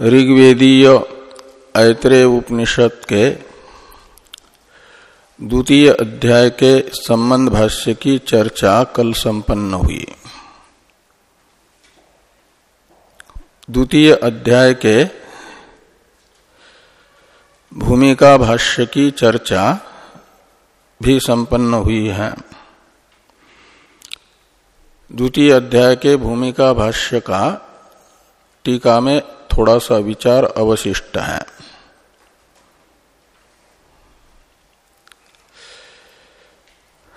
ऋग्वेदीय ऐत्रेय उपनिषद के द्वितीय अध्याय के संबंध भाष्य की चर्चा कल संपन्न हुई। द्वितीय अध्याय के भूमिका भाष्य की चर्चा भी संपन्न हुई है। द्वितीय अध्याय के भूमिका भाष्य का टीका में थोड़ा सा विचार अवशिष्ट है।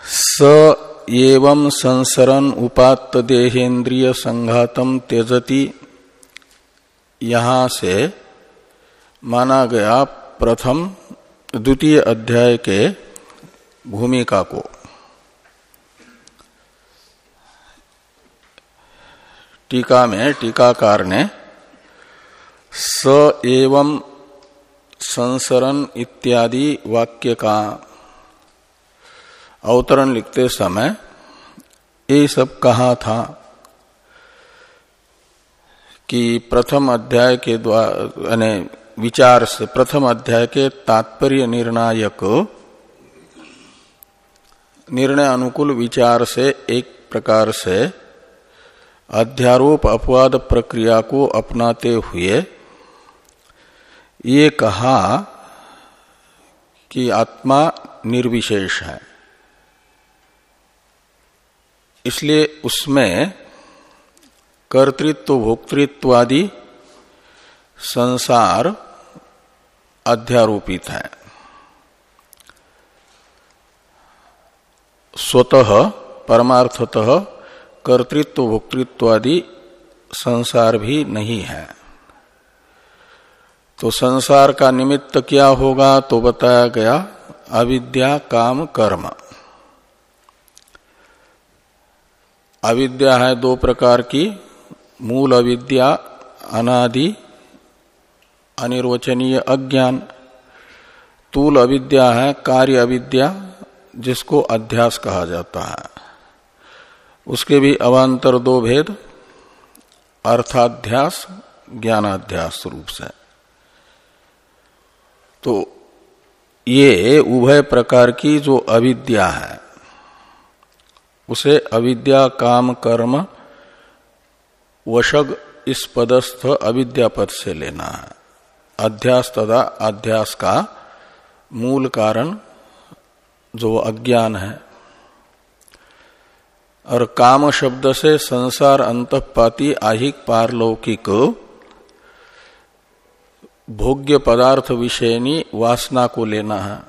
स एवं संसरण उपात्त देहेन्द्रिय संघातम त्यजति। यहाँ से माना गया प्रथम द्वितीय अध्याय के भूमिका को। टीका में टीकाकार ने स एवं संसरण इत्यादि वाक्य का अवतरण लिखते समय ये सब कहा था कि प्रथम अध्याय के द्वारा विचार से प्रथम अध्याय के तात्पर्य निर्णायक निर्णय अनुकूल विचार से एक प्रकार से अध्यारोप अपवाद प्रक्रिया को अपनाते हुए ये कहा कि आत्मा निर्विशेष है। इसलिए उसमें कर्तृत्व भोक्तृत्व आदि संसार अध्यारोपित है। स्वतः, परमार्थतः कर्तृत्व भोक्तृत्व आदि संसार भी नहीं है। तो संसार का निमित्त क्या होगा तो बताया गया अविद्या काम कर्म। अविद्या है दो प्रकार की, मूल अविद्या, अनादि, अनिर्वचनीय अज्ञान। तूल अविद्या है, कार्य अविद्या, जिसको अध्यास कहा जाता है। उसके भी अवान्तर दो भेद, अर्थाध्यास, ज्ञानाध्यास रूप से। तो ये उभय प्रकार की जो अविद्या है, उसे अविद्या, काम, कर्म, वशग इस पदस्थ अविद्या पद से लेना है। अध्यास तथा अध्यास का मूल कारण जो अज्ञान है, और काम शब्द से संसार अंतपाती आहिक पारलौकिक भोग्य पदार्थ विषयनी वासना को लेना है।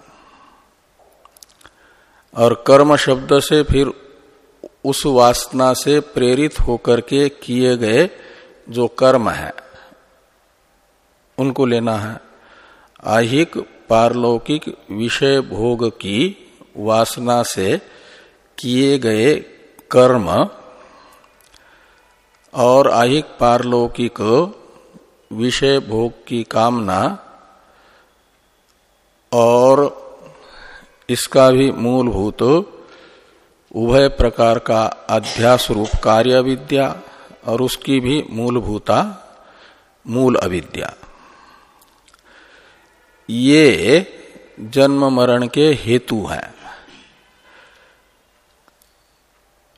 और कर्म शब्द से फिर उस वासना से प्रेरित होकर के किए गए जो कर्म है, उनको लेना है। आहिक पारलौकिक विषय भोग की वासना से किए गए कर्म और आहिक पारलौकिक विषय भोग की कामना और इसका भी मूलभूत उभय प्रकार का अध्यास रूप कार्य विद्या और उसकी भी मूलभूता मूल अविद्या। ये जन्म मरण के हेतु हैं।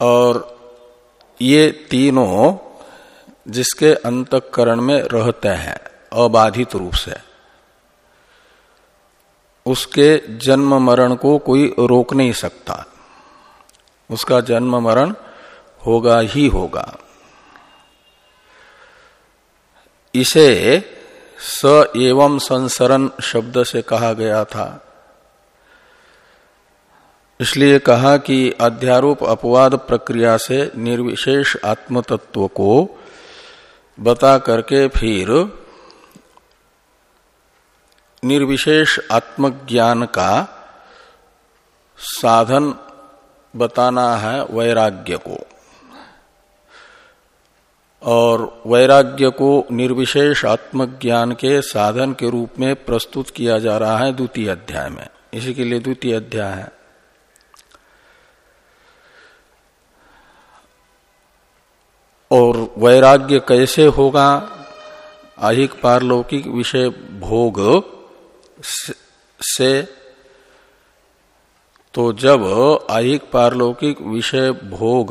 और ये तीनों जिसके अंतकरण में रहते हैं, अबाधित रूप से। उसके जन्म मरण को कोई रोक नहीं सकता। उसका जन्म मरण होगा ही होगा। इसे स एवं संसरण शब्द से कहा गया था। इसलिए कहा कि अध्यारोप अपवाद प्रक्रिया से निर्विशेष आत्मतत्व को बता करके फिर निर्विशेष आत्मज्ञान का साधन बताना है वैराग्य को। और वैराग्य को निर्विशेष आत्मज्ञान के साधन के रूप में प्रस्तुत किया जा रहा है द्वितीय अध्याय में। इसी के लिए द्वितीय अध्याय है। और वैराग्य कैसे होगा? अहिक पारलौकिक विषय भोग से तो जब अहिक पारलौकिक विषय भोग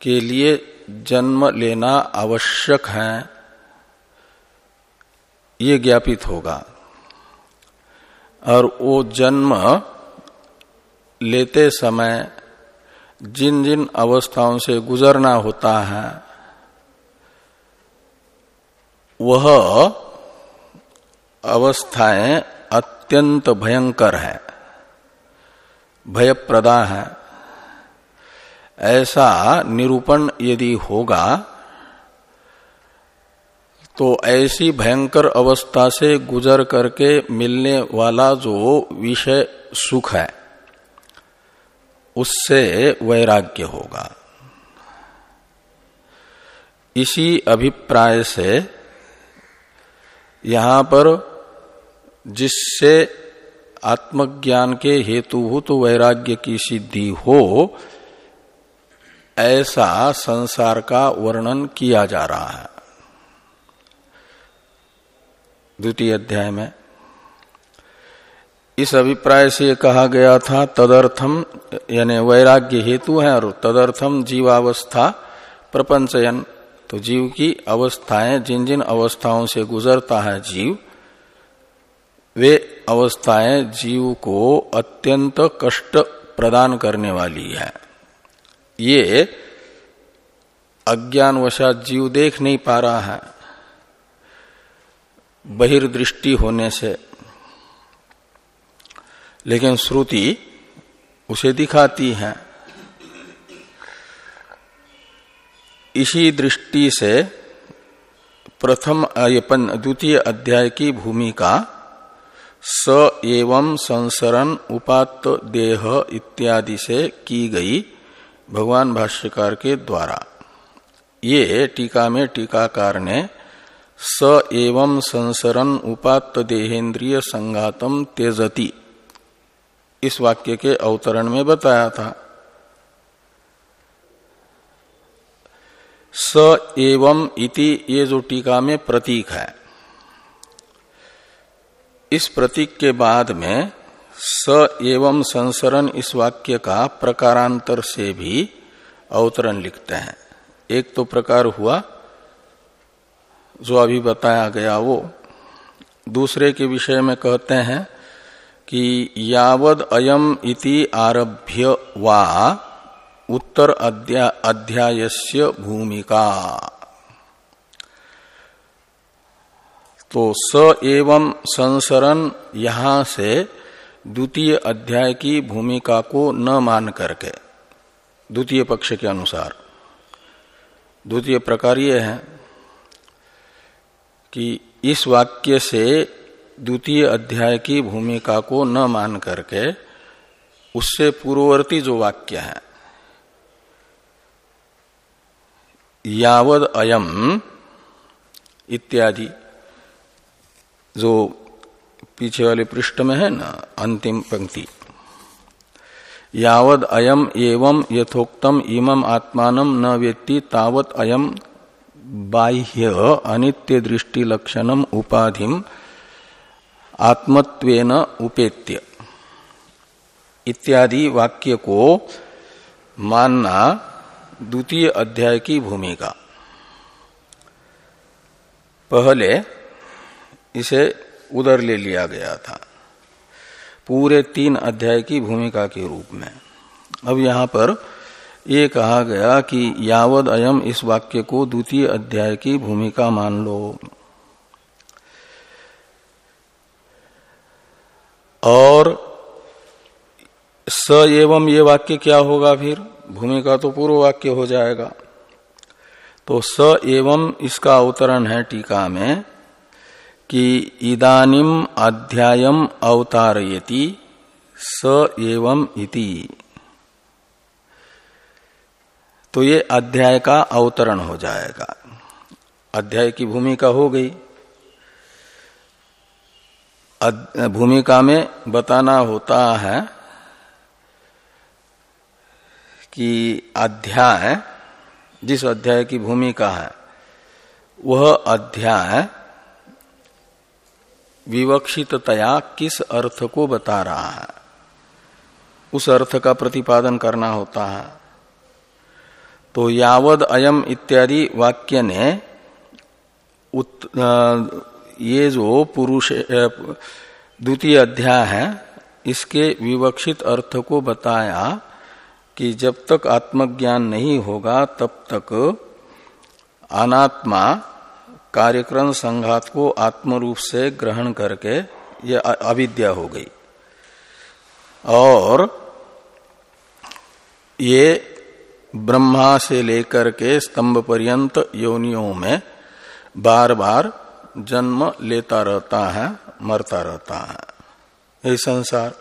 के लिए जन्म लेना आवश्यक है, ये ज्ञापित होगा। और वो जन्म लेते समय जिन जिन अवस्थाओं से गुजरना होता है, वह अवस्थाएँ अत्यंत भयंकर है, भयप्रदा है। ऐसा निरूपण यदि होगा तो ऐसी भयंकर अवस्था से गुजर करके मिलने वाला जो विषय सुख है। उससे वैराग्य होगा। इसी अभिप्राय से यहाँ पर जिससे आत्मज्ञान के हेतुभूत वैराग्य की सिद्धि हो, ऐसा संसार का वर्णन किया जा रहा है। द्वितीय अध्याय में इस अभिप्राय से कहा गया था तदर्थम यानी वैराग्य हेतु है और तदर्थम जीवावस्था प्रपंचयन। तो जीव की अवस्थाएँ जिन जिन अवस्थाओं से गुजरता है जीव, वे अवस्थाएँ जीव को अत्यंत कष्ट प्रदान करने वाली है। ये अज्ञानवशात जीव देख नहीं पा रहा है। बहिर्दृष्टि होने से लेकिन श्रुति उसे दिखाती है। इसी दृष्टि से प्रथम द्वितीय अध्याय की भूमिका, स एवं संसरण उपात्त देह इत्यादि से की गई भगवान भाष्यकार के द्वारा। ये टीका में टीकाकार ने स एवं संसरण उपात्त देहेन्द्रिय संगातम तेजति इस वाक्य के अवतरण में बताया था। स एवं इति ये जो टीका में प्रतीक है। इस प्रतीक के बाद में स एवं संसरण इस वाक्य का प्रकारांतर से भी अवतरण लिखते हैं। एक तो प्रकार हुआ, जो अभी बताया गया वो। दूसरे के विषय में कहते हैं कि यावद अयम इति आरभ्य वा उत्तर अध्यायस्य भूमिका। तो स एवं संसरण यहाँ से द्वितीय अध्याय की भूमिका को न मान करके, द्वितीय पक्ष के अनुसार। द्वितीय प्रकार यह है कि इस वाक्य से द्वितीय अध्याय की भूमिका को न मान करके उससे पूर्ववर्ती जो वाक्य है, यावद अयम इत्यादि, जो पीछे वाले पृष्ठ में है ना, अंतिम पंक्ति, यावद अयम एवं यथोक्तम इमम आत्मान न व्यक्ति तावत अयम बाह्य अनित्य दृष्टि लक्षणम उपाधिम आत्मत्वेन उपेत्य। इत्यादि वाक्य को मानना द्वितीय अध्याय की भूमिका। पहले इसे उधर ले लिया गया था। पूरे तीन अध्याय की भूमिका के रूप में। अब यहाँ पर ये कहा गया कि यावद अयम इस वाक्य को द्वितीय अध्याय की भूमिका मान लो। और स एवं ये वाक्य क्या होगा फिर? भूमिका तो पूर्व वाक्य हो जाएगा। तो स एवं इसका अवतरण है टीका में कि इदानिम अध्यायम अवतारयति स एवं इति। तो ये अध्याय का अवतरण हो जाएगा। अध्याय की भूमिका हो गई। भूमिका में बताना होता है कि अध्याय, जिस अध्याय की भूमिका है, वह अध्याय विवक्षिततया किस अर्थ को बता रहा है। उस अर्थ का प्रतिपादन करना होता है। तो यावद अयम इत्यादि वाक्य ने ये जो पुरुष द्वितीय अध्याय है, इसके विवक्षित अर्थ को बताया कि जब तक आत्मज्ञान नहीं होगा, तब तक अनात्मा कार्यक्रम संघात को आत्म रूप से ग्रहण करके ये अविद्या हो गई। और ये ब्रह्मा से लेकर के स्तंभ पर्यंत योनियों में बार बार जन्म लेता रहता है, मरता रहता है। ये संसार।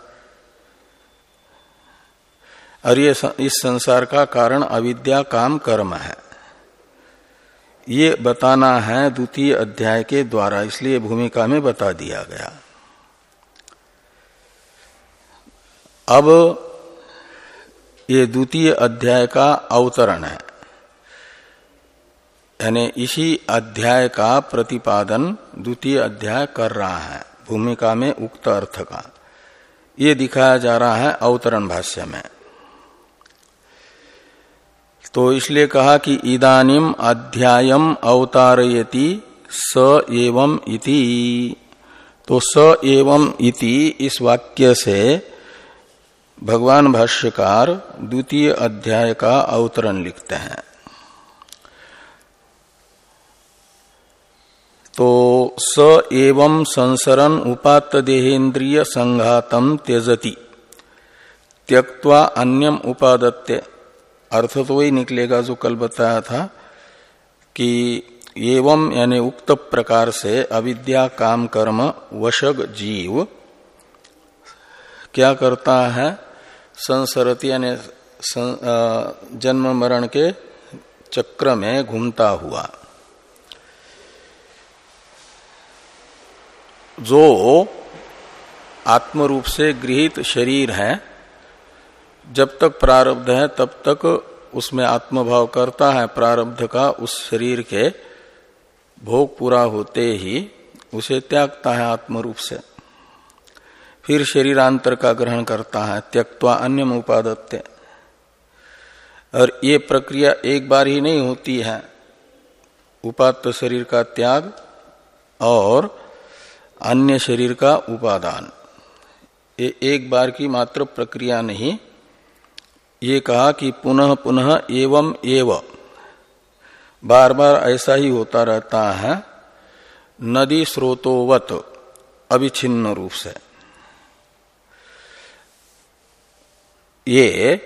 और ये इस संसार का कारण अविद्या, काम, कर्म है। ये बताना है द्वितीय अध्याय के द्वारा, इसलिए भूमिका में बता दिया गया। अब ये द्वितीय अध्याय का अवतरण है। यानी इसी अध्याय का प्रतिपादन द्वितीय अध्याय कर रहा है, भूमिका में उक्त अर्थ का। ये दिखाया जा रहा है अवतरण भाष्य में। तो इसलिए कहा कि इदानिम अध्यायम अवतारयति स एवं इति। तो स एवं इति इस वाक्य से भगवान भाष्यकार द्वितीय अध्याय का अवतरण लिखते हैं। तो स एवं संसरण उपात देहेन्द्रिय संघातम त्यजति। त्यक्वा अन्यम उपादत्य अर्थ तो वही निकलेगा जो कल बताया था कि एवं यानी उक्त प्रकार से अविद्या, काम, कर्म, वशग, जीव क्या करता है? संसरती यानी जन्म, मरण के चक्र में घूमता हुआ। जो आत्म रूप से गृहित शरीर है, जब तक प्रारब्ध है, तब तक उसमें आत्मभाव करता है। प्रारब्ध का उस शरीर के भोग पूरा होते ही उसे त्यागता है आत्म रूप से। फिर शरीरांतर का ग्रहण करता है त्यक्वा अन्य उपादत्य और ये प्रक्रिया एक बार ही नहीं होती है। उपात्त शरीर का त्याग और अन्य शरीर का उपादान। ये एक बार की मात्र प्रक्रिया नहीं। ये कहा कि पुनः पुनः एवं एव। बार बार ऐसा ही होता रहता है। नदी स्रोतोवत, अविच्छिन्न रूप से। ये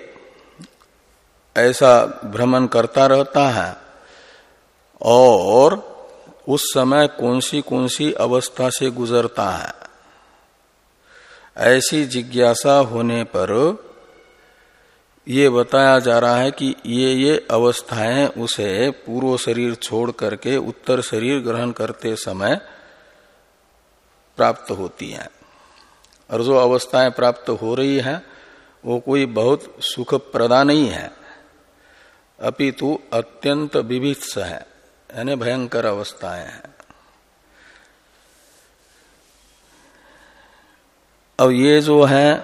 ऐसा भ्रमण करता रहता है और उस समय कौन सी कौन सी अवस्था से गुजरता है? ऐसी जिज्ञासा होने पर ये बताया जा रहा है कि ये ये अवस्थाएँ उसे पूर्व शरीर छोड़ करके उत्तर शरीर ग्रहण करते समय प्राप्त होती हैं। और जो अवस्थाएँ प्राप्त हो रही है, वो कोई बहुत सुख प्रदा नहीं है। अपितु अत्यंत विभित्स है। यानी भयंकर अवस्थाएँ हैं। अब ये जो है,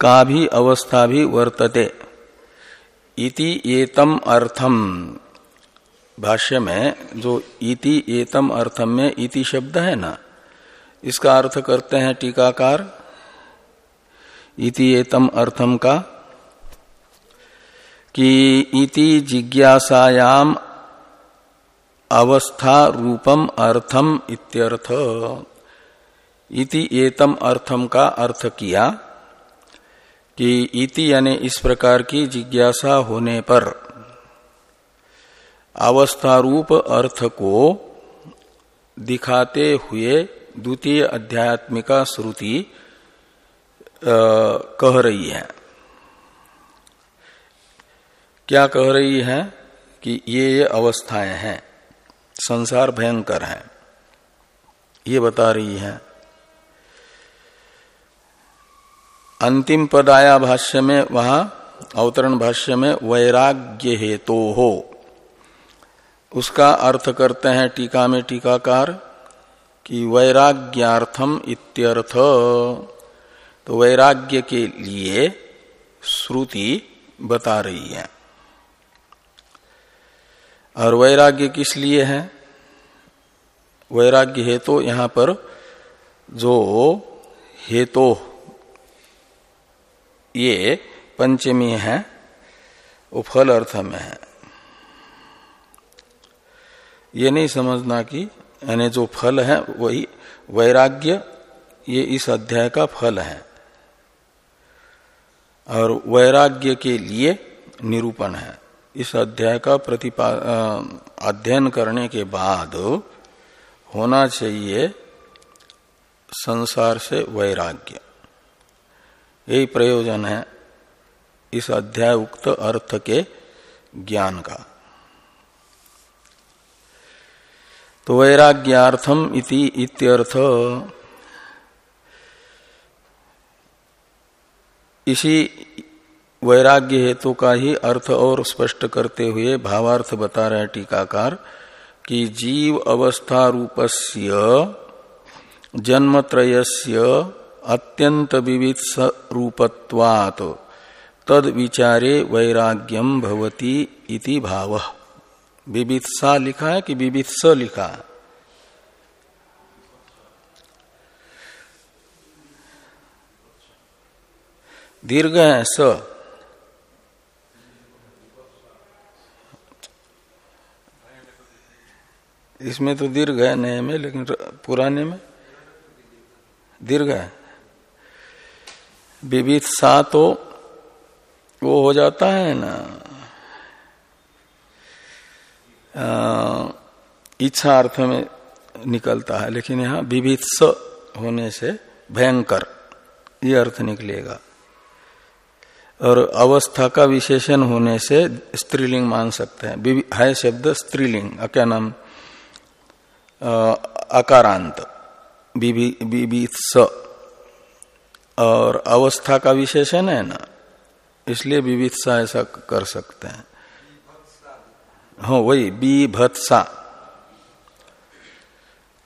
का भी अवस्था भी वर्तते। इति एतम अर्थम। भाष्य में जो इति एतम अर्थम में इति शब्द है ना, इसका अर्थ करते हैं टीकाकार। इति एतम अर्थम का कि इति जिज्ञासायाम अवस्था रूपम अर्थम इत्यर्थ। इति एतम अर्थम का अर्थ किया कि इति यानी इस प्रकार की जिज्ञासा होने पर अवस्था रूप अर्थ को दिखाते हुए द्वितीय अध्यात्मिका श्रुति कह रही है। क्या कह रही है कि ये ये अवस्थाएँ हैं? संसार भयंकर है। ये बता रही है। अंतिम पद आया भाष्य में वहाँ, अवतरण भाष्य में वैराग्य हेतु हो। उसका अर्थ करते हैं टीका में टीकाकार कि वैराग्यार्थम इत्यर्थ। तो वैराग्य के लिए श्रुति बता रही है। और वैराग्य किस लिए है? वैराग्य हेतु तो यहाँ पर जो हेतु तो ये पंचमी है, वो फल अर्थ में है। ये नहीं समझना कि, यानी जो फल है, वही वैराग्य, ये इस अध्याय का फल है। और वैराग्य के लिए निरूपण है। इस अध्याय का प्रतिपा अध्ययन करने के बाद होना चाहिए संसार से वैराग्य। यही प्रयोजन है इस अध्याय उक्त अर्थ के ज्ञान का। तो वैराग्यार्थम इति इत्यर्थ। इसी वैराग्य हेतु का ही अर्थ और स्पष्ट करते हुए भावार्थ बता रहे टीकाकार कि जीव अवस्था रूपस्य, जन्मत्रयस्य अत्यंत विविध रूपत्वात् तद विचारे वैराग्यम भवती इति भाव। विवित्सा लिखा है कि विवित्स लिखा है? दीर्घ है स। इसमें तो दीर्घ है नए में, लेकिन पुराने में? दीर्घ है। विविध सा तो वो हो जाता है ना। इच्छा अर्थ में निकलता है, लेकिन यहाँ विविध होने से भयंकर, ये अर्थ निकलेगा। और अवस्था का विशेषण होने से स्त्रीलिंग मान सकते हैं। है शब्द स्त्रीलिंग क्या नाम? अकारांत स। और अवस्था का विशेषण है ना, इसलिए विविधसा ऐसा कर सकते हैं। हाँ वही, बीभत्सा।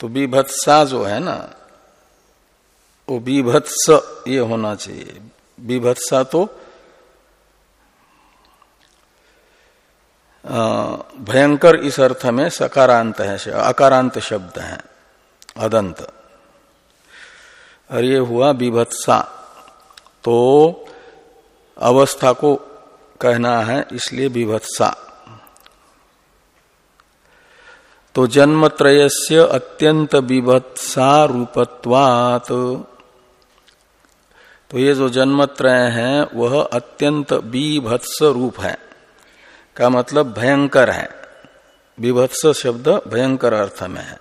तो बीभत्सा जो है ना, वो बीभत्स ये होना चाहिए। बीभत्सा तो भयंकर इस अर्थ में सकारांत है अकारांत शब्द है, अदंत। और ये हुआ विभत्सा तो अवस्था को कहना है, इसलिए विभत्सा तो जन्म त्रयस्य अत्यंत विभत्सा रूपत्वात। तो ये जो जन्मत्रय है, वह अत्यंत विभत्स रूप है। का मतलब भयंकर है। विभत्स शब्द भयंकर अर्थ में है।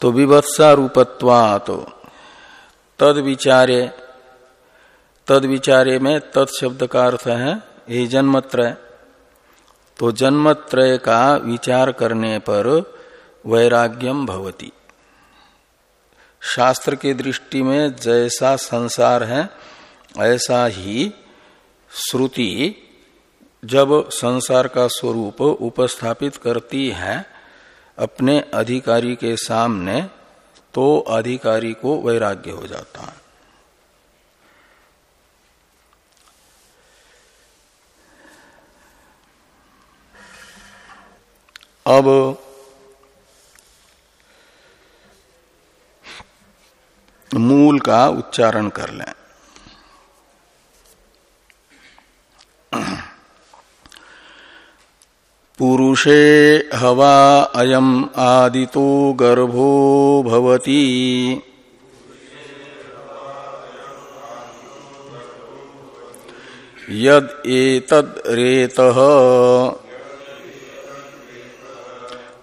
तो विभत्सा रूपत्वा तो तद विचारे तद विचारे में तद शब्द का अर्थ है, ये जन्मत्रय। तो जन्मत्रय का विचार करने पर वैराग्यम भवती। शास्त्र की दृष्टि में जैसा संसार है, ऐसा ही श्रुति जब संसार का स्वरूप उपस्थापित करती है अपने अधिकारी के सामने तो अधिकारी को वैराग्य हो जाता है। अब मूल का उच्चारण कर लें। पुरुषे हवा अयम आदितो गर्भो भवति। यद एतद रेतः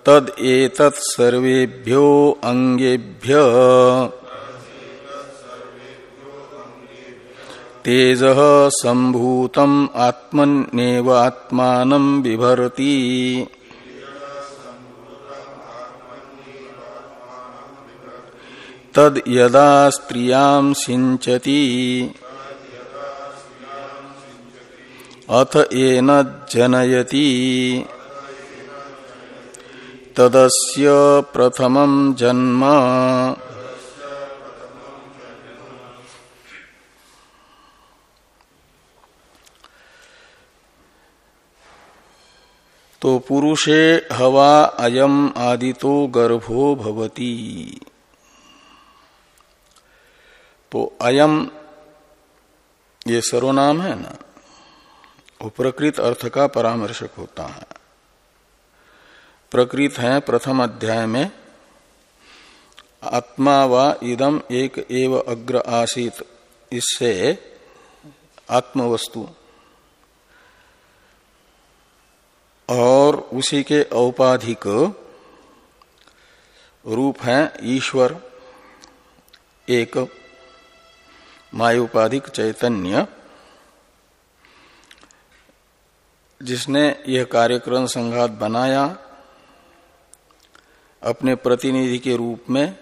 तद एतत् सर्वेभ्यो अंगेभ्य तेज संभूतम आत्मनेव आत्मान बिभरती। तद यदा स्त्रियाँ सिंचती अथ एन जनयति। तदस्य प्रथमं जन्म। तो पुरुषे हवा अयम आदितो गर्भो भवती। तो अयम ये सर्वनाम है ना, वो प्रकृत अर्थ का परामर्शक होता है। प्रकृत है प्रथम अध्याय में, आत्मा व इदम एक एव अग्र आसित, इससे आत्मवस्तु। और उसी के औपाधिक रूप है ईश्वर, एक मायोपाधिक चैतन्य, जिसने यह कार्यक्रम संघात बनाया अपने प्रतिनिधि के रूप में,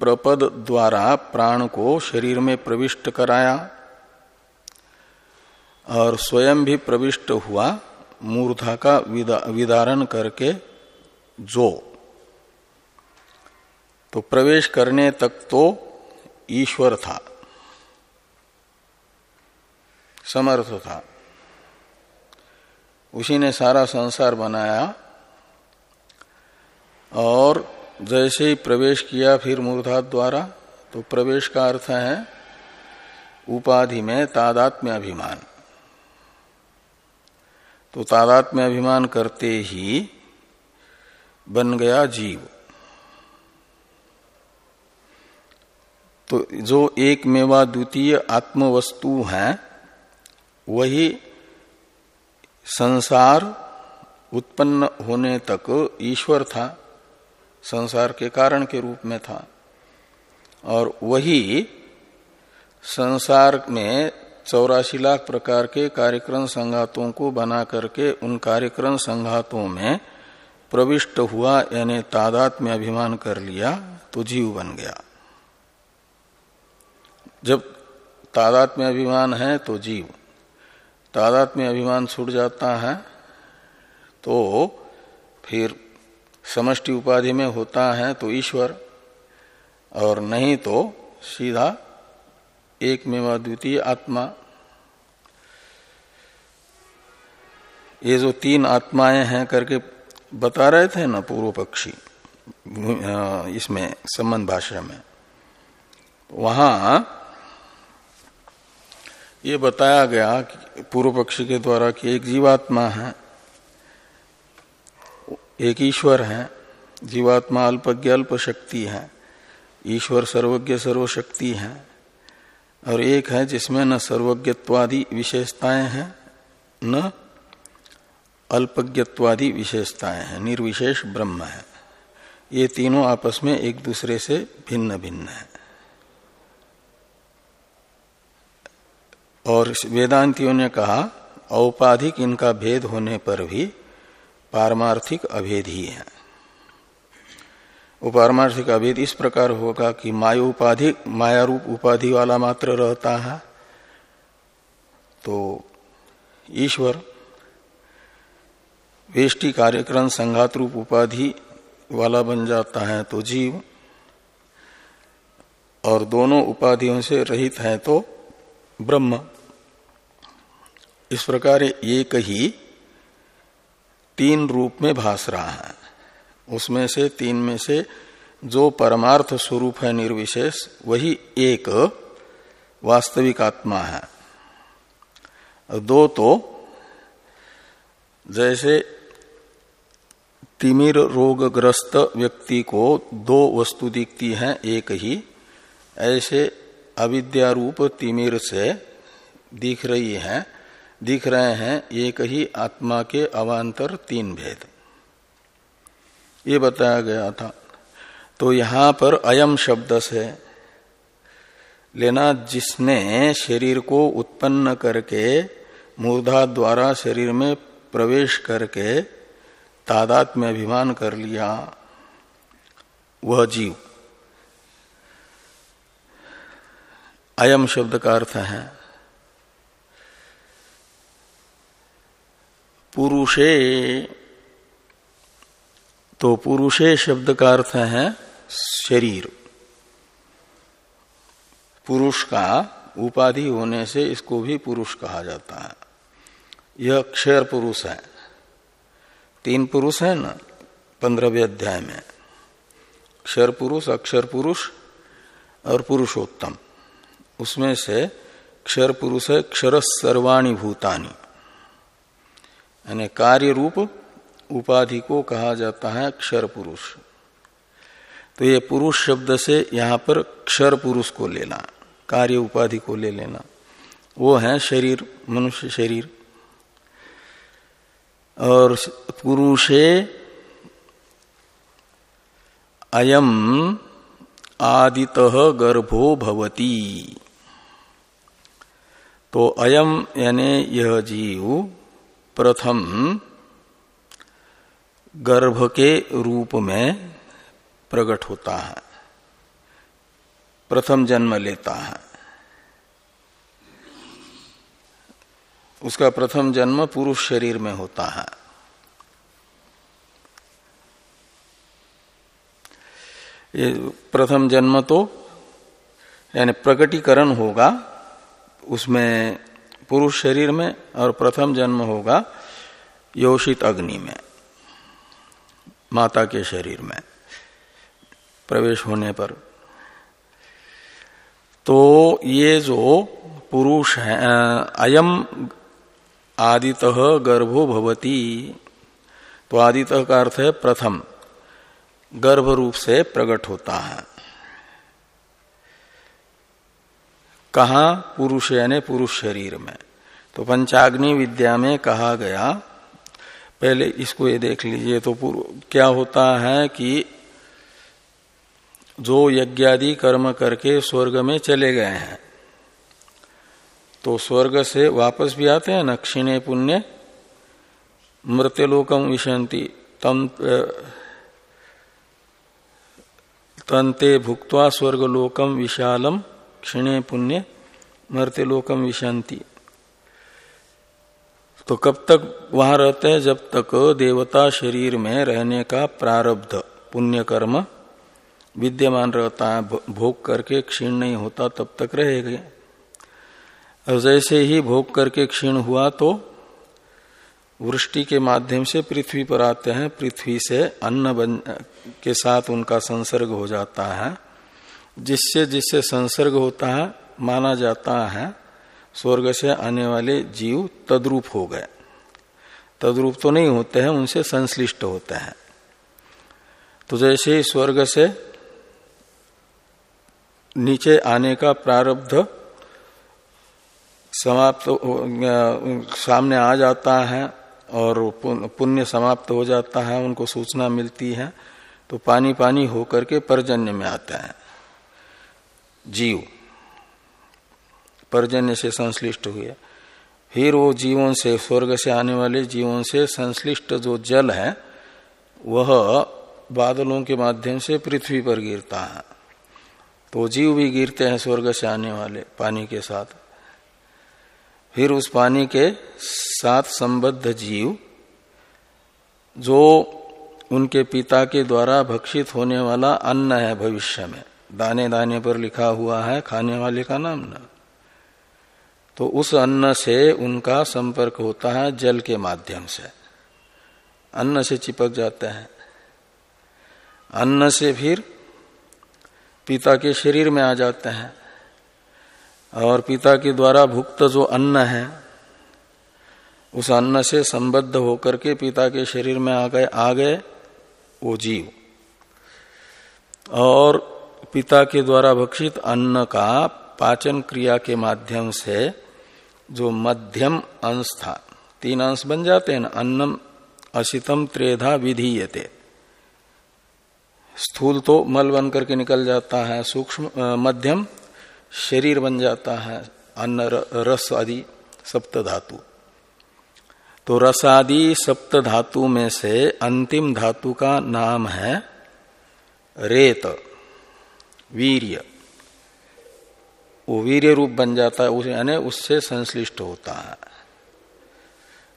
प्रपद द्वारा प्राण को शरीर में प्रविष्ट कराया और स्वयं भी प्रविष्ट हुआ। मूर्धा का विदा, विदारण करके जो। तो प्रवेश करने तक तो ईश्वर था। समर्थ था। उसी ने सारा संसार बनाया और जैसे ही प्रवेश किया फिर मूर्धा द्वारा तो प्रवेश का अर्थ है उपाधि में तादात्म्य अभिमान। तो तादात्म्य अभिमान करते ही बन गया जीव। तो जो एक मेवा द्वितीय आत्मवस्तु है, वही संसार उत्पन्न होने तक ईश्वर था, संसार के कारण के रूप में था। और वही संसार में चौरासी लाख प्रकार के कार्यक्रम संघातों को बना करके उन कार्यक्रम संघातों में प्रविष्ट हुआ, यानी तादात में अभिमान कर लिया तो जीव बन गया। जब तादात में अभिमान है तो जीव। तादात में अभिमान छूट जाता है तो फिर समष्टि उपाधि में होता है तो ईश्वर, और नहीं तो सीधा एक में द्वितीय आत्मा। ये जो तीन आत्माएँ हैं करके बता रहे थे ना पूर्व पक्षी इसमें संबंध भाषा में। वहाँ ये बताया गया कि पूर्व पक्षी के द्वारा कि एक जीवात्मा है, एक ईश्वर है, जीवात्मा अल्पज्ञ अल्प शक्ति है, ईश्वर सर्वज्ञ सर्वशक्ति है। और एक है जिसमें न सर्वज्ञत्वादि विशेषताएँ हैं, न अल्पज्ञत्वादि विशेषताएँ हैं, निर्विशेष ब्रह्म है। ये तीनों आपस में एक दूसरे से भिन्न भिन्न है। और वेदांतियों ने कहा, औपाधिक इनका भेद होने पर भी पारमार्थिक अभेद ही है। वो पारमार्थिक अभेद इस प्रकार होगा कि माया उपाधिक माया रूप उपाधि वाला मात्र रहता है। तो ईश्वर, वेष्टि कार्यक्रम संघात रूप उपाधि वाला बन जाता है तो जीव और दोनों उपाधियों से रहित है तो ब्रह्म। इस प्रकार एक ही, तीन रूप में भास रहा है। उसमें से तीन में से जो परमार्थ स्वरूप है निर्विशेष, वही एक वास्तविक आत्मा है। दो तो जैसे तिमिर रोगग्रस्त व्यक्ति को दो वस्तु दिखती हैं, एक ही, ऐसे अविद्यारूप तिमिर से दिख रही है, दिख रहे हैं, एक ही आत्मा के अवान्तर तीन भेद। ये बताया गया था। तो यहाँ पर अयम शब्द से लेना जिसने शरीर को उत्पन्न करके मूर्धा द्वारा शरीर में प्रवेश करके तादात में अभिमान कर लिया, वह जीव। अयम शब्द का अर्थ है, पुरुषे तो पुरुषे शब्द का अर्थ है शरीर। पुरुष का उपाधि होने से इसको भी पुरुष कहा जाता है। यह अक्षर पुरुष है। तीन पुरुष है ना, पंद्रहवें अध्याय में। क्षर पुरुष अक्षर पुरुष और पुरुषोत्तम। उसमें से क्षर पुरुष है क्षर सर्वाणी भूतानी। यानी कार्य रूप उपाधि को कहा जाता है क्षर पुरुष। तो ये पुरुष शब्द से यहाँ पर क्षर पुरुष को लेना, कार्य उपाधि को ले लेना। वो है शरीर, मनुष्य शरीर। और पुरुषे अयम आदित गर्भो भवती। तो अयम यानी यह जीव प्रथम गर्भ के रूप में प्रकट होता है। प्रथम जन्म लेता है। उसका प्रथम जन्म पुरुष शरीर में होता है। ये प्रथम जन्म तो यानी प्रकटीकरण होगा, उसमें पुरुष शरीर में और प्रथम जन्म होगा योषित अग्नि में। माता के शरीर में प्रवेश होने पर। तो ये जो पुरुष है अयम आदित गर्भो भवती। तो आदित का अर्थ है प्रथम गर्भ रूप से प्रकट होता है। कहा? पुरुष यानी पुरुष शरीर में। तो पंचाग्नि विद्या में कहा गया पहले इसको ये देख लीजिए तो पूर्व, क्या होता है कि जो यज्ञादि कर्म करके स्वर्ग में चले गए हैं तो स्वर्ग से वापस भी आते हैं न, क्षीणे पुण्य मृत्युलोकम विशंति, तम तंते भुक्वा स्वर्गलोकम विशालम क्षीणे पुण्य मरते लोकम विशांति। तो कब तक वहाँ रहते हैं? जब तक देवता शरीर में रहने का प्रारब्ध पुण्य कर्म विद्यमान रहता है भोग करके क्षीण नहीं होता, तब तक रहेगा। और जैसे ही भोग करके क्षीण हुआ तो वृष्टि के माध्यम से पृथ्वी पर आते हैं। पृथ्वी से अन्न बन, के साथ उनका संसर्ग हो जाता है। जिससे जिससे संसर्ग होता है, माना जाता है स्वर्ग से आने वाले जीव तद्रूप हो गए। तद्रूप तो नहीं होते हैं, उनसे संश्लिष्ट होते हैं। तो जैसे ही स्वर्ग से नीचे आने का प्रारब्ध समाप्त सामने आ जाता है और पुण्य समाप्त हो जाता है, उनको सूचना मिलती है तो पानी पानी होकर के परजन्य में आता है। जीव। पर्जन्य से संश्लिष्ट हुए। फिर वो जीवों से, स्वर्ग से आने वाले जीवों से संश्लिष्ट जो जल है, वह बादलों के माध्यम से पृथ्वी पर गिरता है। तो जीव भी गिरते हैं स्वर्ग से आने वाले पानी के साथ। फिर उस पानी के साथ संबद्ध जीव, जो उनके पिता के द्वारा भक्षित होने वाला अन्न है भविष्य में। दाने दाने पर लिखा हुआ है, खाने वाले का नाम ना। तो उस अन्न से उनका संपर्क होता है जल के माध्यम से। अन्न से चिपक जाते हैं। अन्न से फिर पिता के शरीर में आ जाते हैं। और पिता के द्वारा भुक्त जो अन्न है, उस अन्न से संबद्ध होकर के पिता के शरीर में आ गए आ गए वो जीव। और पिता के द्वारा भक्षित अन्न का पाचन क्रिया के माध्यम से जो मध्यम अंश था। तीन अंश बन जाते हैं ना, अन्नम असितम त्रेधा, विधीयते। स्थूल तो मल बन करके निकल जाता है, सूक्ष्म मध्यम, शरीर बन जाता है, अन्न रस आदि सप्त धातु तो रस आदि सप्त धातु में से अंतिम धातु का नाम है, रेत, वीर्य। वो वीर्य रूप बन जाता है, उस, यानी उससे संश्लिष्ट होता है।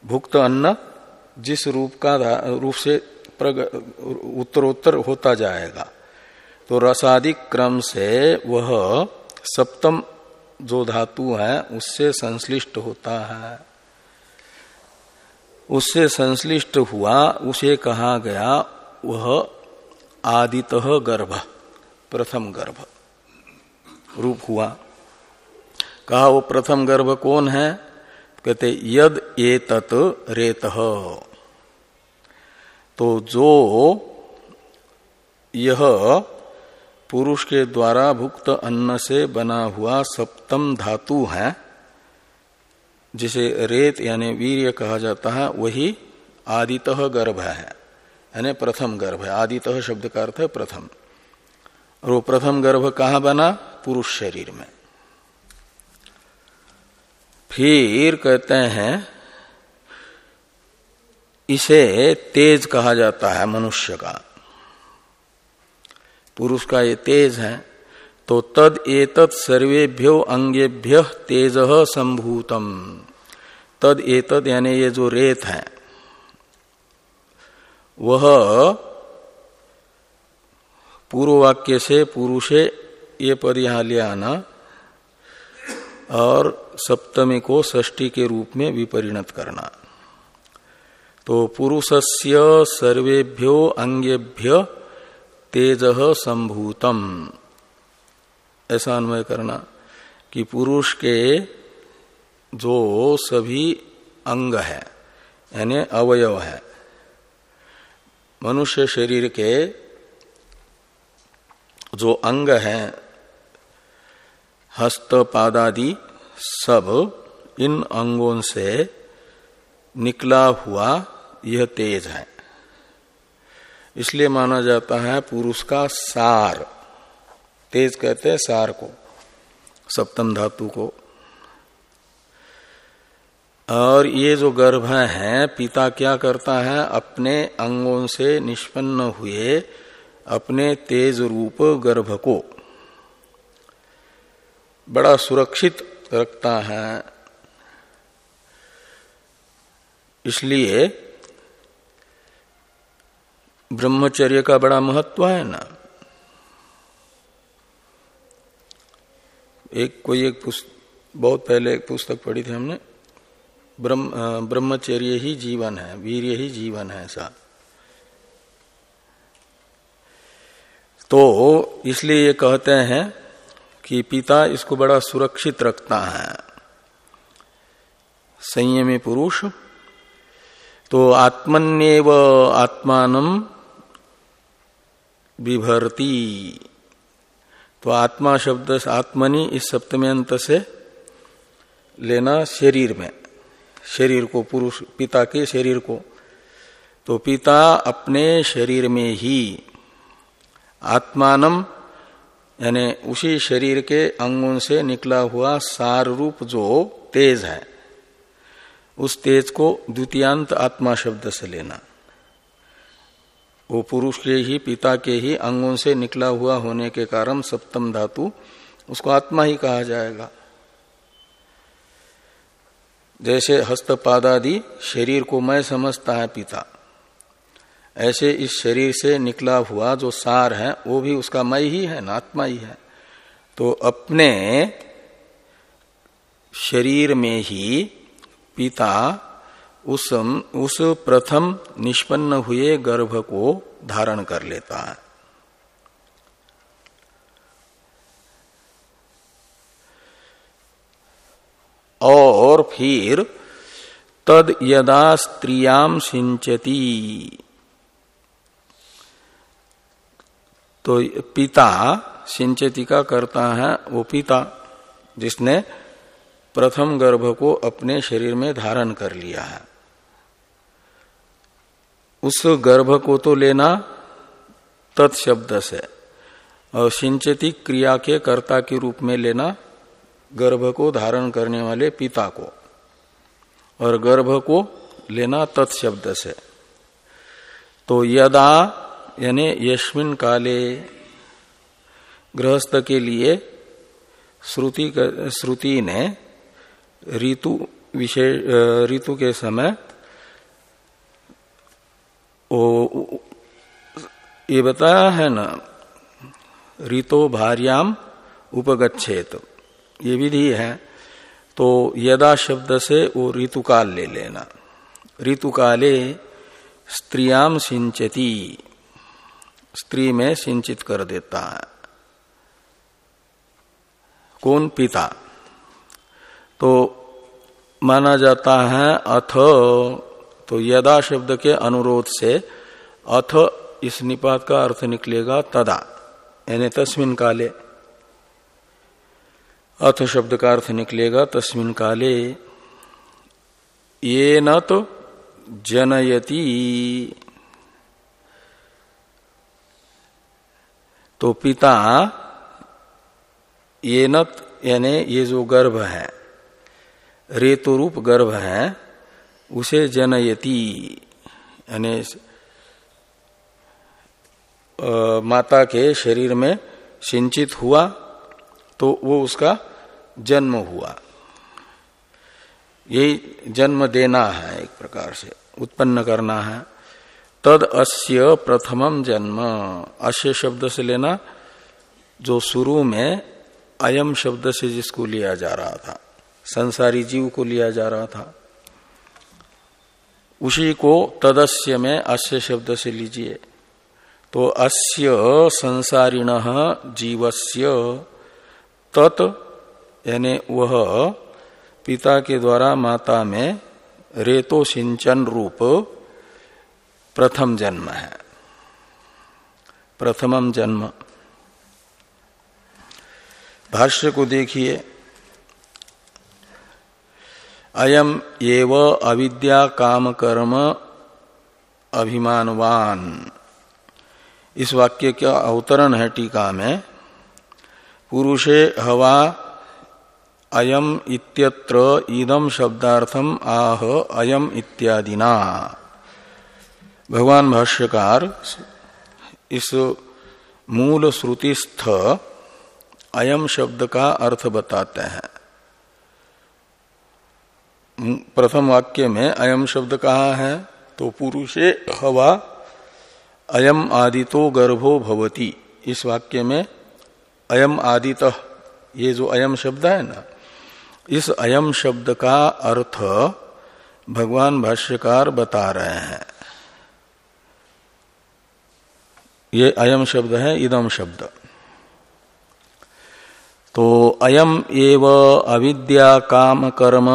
भुक्त अन्न जिस रूप का रूप से उत्तरोत्तर होता जाएगा तो रसादिक क्रम से वह सप्तम जो धातु है, उससे संश्लिष्ट होता है। उससे संश्लिष्ट हुआ, उसे कहा गया, वह आदित गर्भ, प्रथम गर्भ रूप हुआ। कहा वो प्रथम गर्भ कौन है? कहते, यद ये तत् रेत। तो जो यह पुरुष के द्वारा भुक्त अन्न से बना हुआ सप्तम धातु है, जिसे रेत यानी वीर्य कहा जाता है, वही आदित गर्भ है। यानी प्रथम गर्भ है। आदित शब्द का अर्थ है प्रथम। और वो प्रथम गर्भ कहा बना? पुरुष शरीर में। फिर कहते हैं, इसे तेज कहा जाता है मनुष्य का। पुरुष का ये तेज है तो तद एतत् सर्वेभ्यो अंगेभ्य तेज संभूतम। तद एतद यानी ये जो रेत है, वह पूर्व वाक्य से पुरुषे ये पद यहाँ ले आना, और सप्तमी को षष्टी के रूप में विपरिणत करना। तो पुरुषस्य सर्वेभ्यो अंगेभ्य तेज संभूतम। ऐसा अन्वय करना कि पुरुष के जो सभी अंग है, यानी अवयव है, मनुष्य शरीर के जो अंग है, हस्त, पादादि सब इन अंगों से निकला हुआ यह तेज है। इसलिए माना जाता है पुरुष का सार। तेज कहते हैं सार को, सप्तम धातु को। और ये जो गर्भ है, पिता क्या करता है? अपने अंगों से निष्पन्न हुए अपने तेज रूप गर्भ को। बड़ा सुरक्षित रखता है। इसलिए ब्रह्मचर्य का बड़ा महत्व है ना। एक कोई एक बहुत पहले एक पुस्तक पढ़ी थी हमने। ब्रह्म ब्रह्मचर्य ही जीवन है वीर ही जीवन है ऐसा। तो इसलिए ये कहते हैं कि पिता इसको बड़ा सुरक्षित रखता है। संयमी पुरुष तो आत्मन्यव आत्मान विभरती तो आत्मा शब्द आत्मनि इस सप्तमी अंत से लेना शरीर में, शरीर को पुरुष, पिता के शरीर को। तो पिता अपने शरीर में ही आत्मान यानी उसी शरीर के अंगों से निकला हुआ सार रूप जो तेज है, उस तेज को द्वितीयांत आत्मा शब्द से लेना। वो पुरुष के ही, पिता के ही अंगों से निकला हुआ होने के कारण सप्तम धातु, उसको आत्मा ही कहा जाएगा। जैसे हस्तपादादि शरीर को मैं समझता है पिता ऐसे इस शरीर से निकला हुआ जो सार है, वो भी उसका मय ही है ना आत्मा ही है। तो अपने शरीर में ही पिता उस उस प्रथम निष्पन्न हुए गर्भ को धारण कर लेता है। और फिर तद यदा स्त्रियाम सिंचती। तो पिता सिंचती का करता है, वो पिता, जिसने प्रथम गर्भ को अपने शरीर में धारण कर लिया है। उस गर्भ को तो लेना तत्शब्द से, और सिंचती क्रिया के कर्ता के रूप में लेना गर्भ को धारण करने वाले पिता को, और गर्भ को लेना तत्शब्द से। तो यदा यानी यस्मिन काले गृहस्थ के लिए श्रुति श्रुति ने ऋतु विशेष ऋतु के समय ओ, ये बताया है ना ऋतो भार्याम उपगछेत ये विधि है। तो यदा शब्द से वो ऋतुकाल ले लेना। ऋतुकाले स्त्रियाम सिंचती। स्त्री में सिंचित कर देता है। कौन पिता? तो माना जाता है अथ तो यदा शब्द के अनुरोध से अथ, इस निपात का अर्थ निकलेगा तदा, यानी तस्मिन काले। अथ शब्द का अर्थ निकलेगा तस्मिन काले। ये न तो जनयति। तो पिता, ये नत यानी ये जो गर्भ है रेतु रूप गर्भ है, उसे जनयति, यानी माता के शरीर में सिंचित हुआ तो वो उसका जन्म हुआ। यही जन्म देना है एक प्रकार से, उत्पन्न करना है। तद अस्य प्रथमम जन्म। अस्य शब्द से लेना, जो शुरू में अयम शब्द से जिसको लिया जा रहा था, संसारी जीव को लिया जा रहा था, उसी को तदस्य में अस्य शब्द से लीजिए। तो अस्य संसारिण जीवस्य, तत्, यानी वह पिता के द्वारा माता में रेतो सिंचन रूप प्रथम जन्म है। प्रथमम जन्म। भाष्य को देखिए। अयम एव अविद्या काम कर्म अभिमानवान। इस वाक्य का अवतरण है टीका में। पुरुषे हवा अयम इत्यत्र इदम शब्दार्थम आह अयम इत्यादिना। भगवान भाष्यकार इस मूल श्रुतिस्थ अयम शब्द का अर्थ बताते हैं। प्रथम वाक्य में अयम शब्द कहा है? तो पुरुषे हवा, अयम आदितो गर्भो भवती। इस वाक्य में अयम आदित, ये जो अयम शब्द है ना, इस अयम शब्द का अर्थ भगवान भाष्यकार बता रहे हैं। ये अयम शब्द है, इदम शब्द। तो अयम एव अविद्या काम कर्म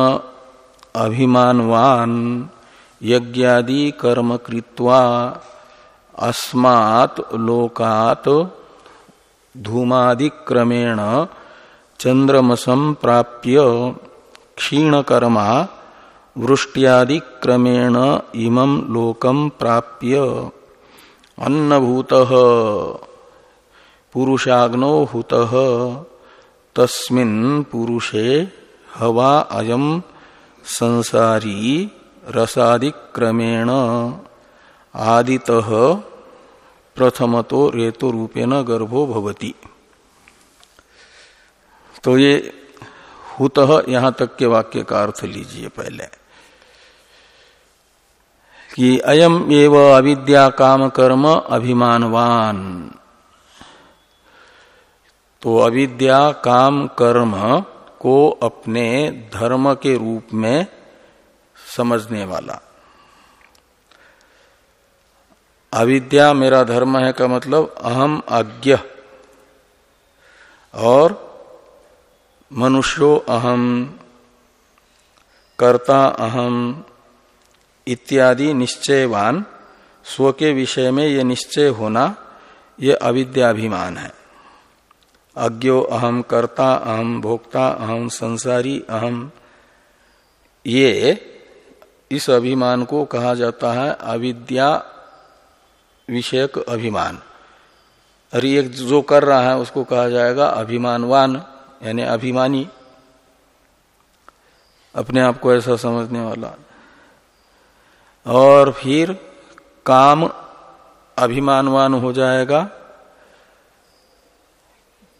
अभिमानवान यज्ञादि कर्म कृत्वा अस्मात् लोकात धूमादिक्रमेण चंद्रमसम प्राप्य क्षीणकर्मा वृष्ट्यादिक्रमेण इमं लोकम प्राप्य अन्नभूत। पुरुषाग्नो हुत। तस्मिन पुरुषे हवा अयम संसारी रसादिक्रमेण। प्रथम तो रेतो रूपेण गर्भो भवति। तो ये हुत यहाँ तक के वाक्य का अर्थ लीजिए पहले। कि अयम एव अविद्या काम कर्म अभिमानवान। तो अविद्या काम कर्म को अपने धर्म के रूप में समझने वाला। अविद्या मेरा धर्म है का मतलब अहम अज्ञ और मनुष्यो अहम, कर्ता अहम इत्यादि निश्चयवान, स्व के विषय में ये निश्चय होना, ये अविद्याभिमान है। अज्ञो अहम कर्ता अहम भोक्ता अहम संसारी अहम ये इस अभिमान को कहा जाता है अविद्या विषयक अभिमान। और एक जो कर रहा है उसको कहा जाएगा अभिमानवान, यानी अभिमानी। अपने आप को ऐसा समझने वाला। और फिर काम अभिमानवान हो जाएगा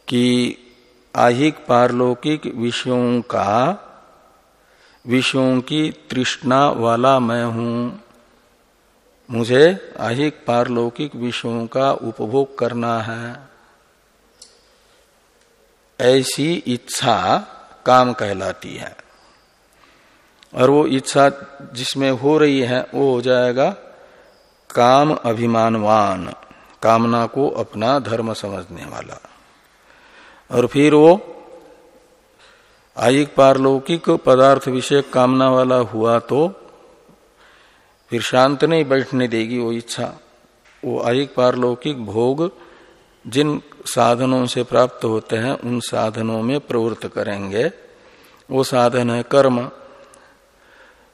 कि आहिक पारलौकिक विषयों का, विषयों की तृष्णा वाला मैं हूँ। मुझे अहिक पारलौकिक विषयों का उपभोग करना है। ऐसी इच्छा काम कहलाती है। और वो इच्छा जिसमें हो रही है, वो हो जाएगा काम अभिमानवान, कामना को अपना धर्म समझने वाला। और फिर वो आयिक पारलौकिक पदार्थ विषय कामना वाला हुआ तो फिर शांत नहीं बैठने देगी वो इच्छा। वो आयिक पारलौकिक भोग जिन साधनों से प्राप्त होते हैं, उन साधनों में प्रवृत्त करेंगे। वो साधन है कर्म।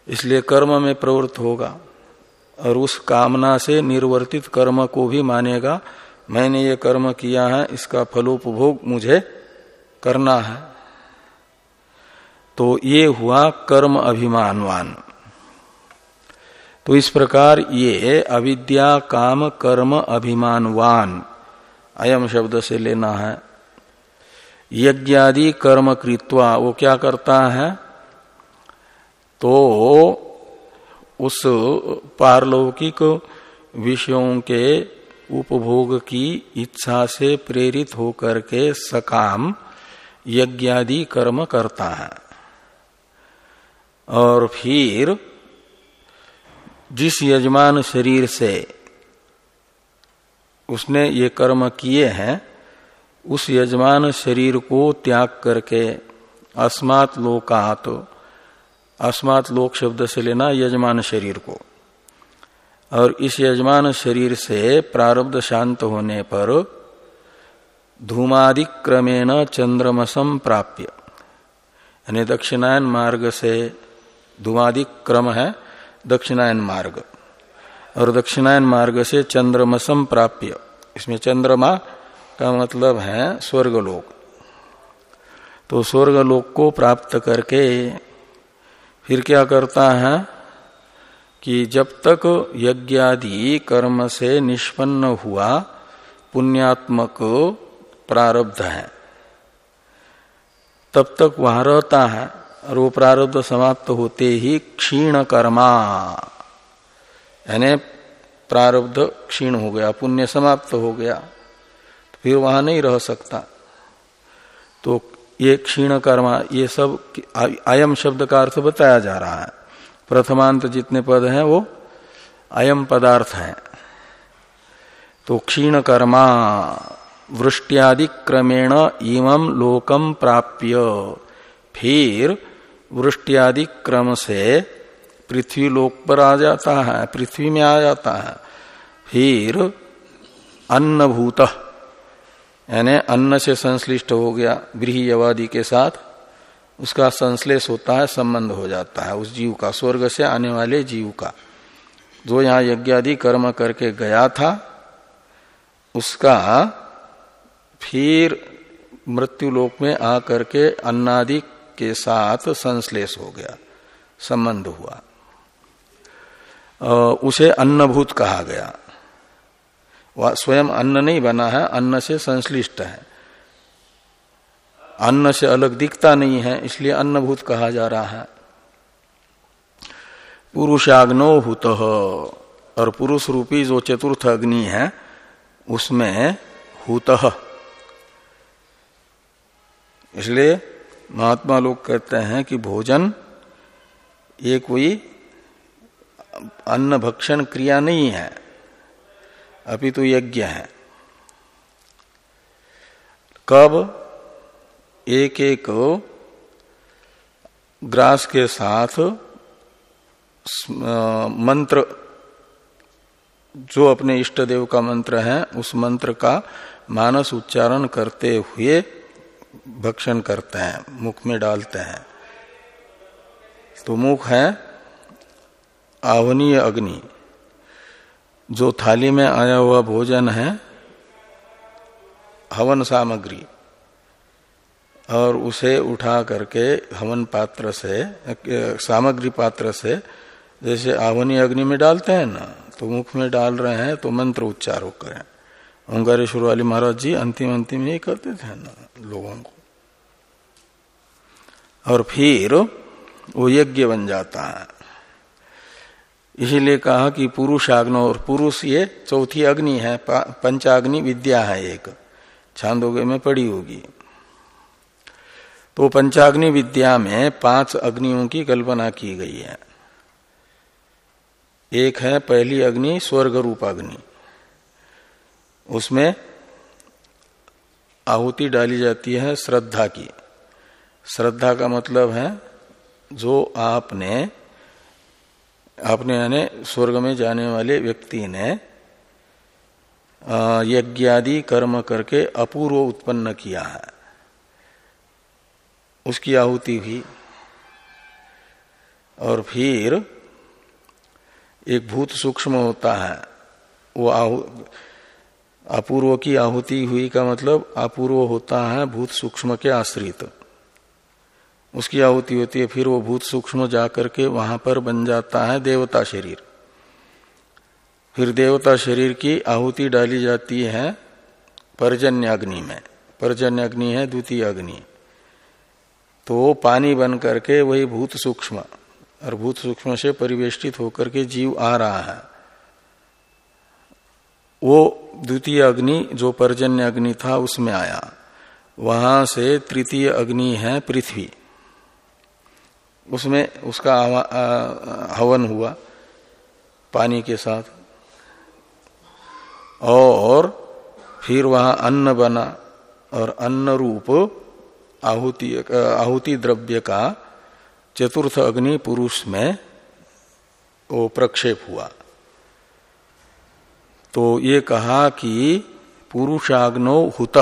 इसलिए कर्म में प्रवृत्त होगा और उस कामना से निर्वर्तित कर्म को भी मानेगा, मैंने ये कर्म किया है, इसका फलोपभोग मुझे करना है। तो ये हुआ कर्म अभिमानवान। तो इस प्रकार ये अविद्या काम कर्म अभिमानवान, अयम शब्द से लेना है। यज्ञादि कर्म कृत्वा वो क्या करता है? तो उस पारलौकिक विषयों के उपभोग की इच्छा से प्रेरित होकर के सकाम यज्ञादि कर्म करता है। और फिर जिस यजमान शरीर से उसने ये कर्म किए हैं, उस यजमान शरीर को त्याग करके अस्मात् लोकात अस्मात् लोक शब्द से लेना यजमान शरीर को। और इस यजमान शरीर से प्रारब्ध शांत होने पर धूमादि क्रमेण चंद्रमसम प्राप्य। यानी दक्षिणायन मार्ग से धूमादि क्रम है, दक्षिणायन मार्ग। और दक्षिणायन मार्ग से चंद्रमसम प्राप्य। इसमें चंद्रमा का मतलब है स्वर्गलोक। तो स्वर्गलोक को प्राप्त करके फिर क्या करता है कि जब तक यज्ञादि कर्म से निष्पन्न हुआ, पुण्यात्मक प्रारब्ध है। तब तक वहाँ रहता है और वो प्रारब्ध समाप्त होते ही क्षीण कर्मा, यानी प्रारब्ध क्षीण हो गया, पुण्य समाप्त हो गया तो फिर वहाँ नहीं रह सकता। तो ये क्षीण कर्मा, ये सब अयम शब्द का अर्थ बताया जा रहा है। प्रथमांत जितने पद हैं, वो अयम पदार्थ है। तो क्षीण कर्मा वृष्टियादि क्रमेण इमं लोकम प्राप्य। फिर वृष्टियादि क्रम से पृथ्वी लोक पर आ जाता है, पृथ्वी में आ जाता है। फिर अन्नभूत यानी अन्न से संश्लिष्ट हो गया गृहवादी के साथ, उसका संश्लेष होता है, संबंध हो जाता है, उस जीव का, स्वर्ग से आने वाले जीव का। जो यहाँ यज्ञादि कर्म करके गया था, उसका फिर मृत्यु लोक में आकर के अन्नादि के साथ संश्लेष हो गया, संबंध हुआ। उसे अन्नभूत कहा गया। वह स्वयं अन्न नहीं बना है, अन्न से संश्लिष्ट है। अन्न से अलग दिखता नहीं है, इसलिए अन्नभूत कहा जा रहा है। पुरुषाग्नो भूत और पुरुष रूपी जो चतुर्थ अग्नि है, उसमें हुत। इसलिए महात्मा लोग कहते हैं कि भोजन, ये कोई अन्न भक्षण क्रिया नहीं है। अभी तो यज्ञ है। कब? एक एक ग्रास के साथ मंत्र, जो अपने इष्ट देव का मंत्र है, उस मंत्र का मानस उच्चारण करते हुए भक्षण करते हैं, मुख में डालते हैं। तो मुख है, आवनीय अग्नि। जो थाली में आया हुआ भोजन है, हवन सामग्री, और उसे उठा करके हवन पात्र से, सामग्री पात्र से, जैसे आवनी अग्नि में डालते हैं ना तो मुख में डाल रहे हैं तो मंत्र उच्चार करें। ओंकारेश्वर वाली महाराज जी अंतिम अंतिम यही करते थे ना, लोगों को। और फिर वो यज्ञ बन जाता है। इसीलिए कहा कि पुरुषाग्नो और पुरुष ये चौथी अग्नि है पंचाग्नि विद्या है एक। छांदोगे में पड़ी होगी। तो पंचाग्नि विद्या में पाँच अग्नियों की कल्पना की गई है। एक है पहली अग्नि स्वर्ग रूप अग्नि। उसमें आहुति डाली जाती है श्रद्धा की। श्रद्धा का मतलब है, जो आपने आपने यानी स्वर्ग में जाने वाले व्यक्ति ने यज्ञादि कर्म करके अपूर्व उत्पन्न किया है। उसकी आहुति हुई और फिर एक भूत सूक्ष्म होता है, वो आहु, अपूर्व की आहुति हुई का मतलब अपूर्व होता है भूत सूक्ष्म के आश्रित। उसकी आहुति होती है, फिर वो भूत सूक्ष्म जाकर के वहाँ पर बन जाता है देवता शरीर। फिर देवता शरीर की आहुति डाली जाती है पर्जन्य अग्नि में। पर्जन्य अग्नि है द्वितीय अग्नि। तो पानी बन करके वही भूत सूक्ष्म, और भूत सूक्ष्म से परिवेष्टित होकर के जीव आ रहा है। वो द्वितीय अग्नि, जो पर्जन्य अग्नि था, उसमें आया। वहाँ से तृतीय अग्नि है पृथ्वी। उसमें उसका हवन हुआ, पानी के साथ। और फिर वहाँ अन्न बना, और अन्न रूप आहुति आहुति द्रव्य का चतुर्थ अग्नि पुरुष में वो प्रक्षेप हुआ। तो ये कहा कि पुरुषाग्नो हुत,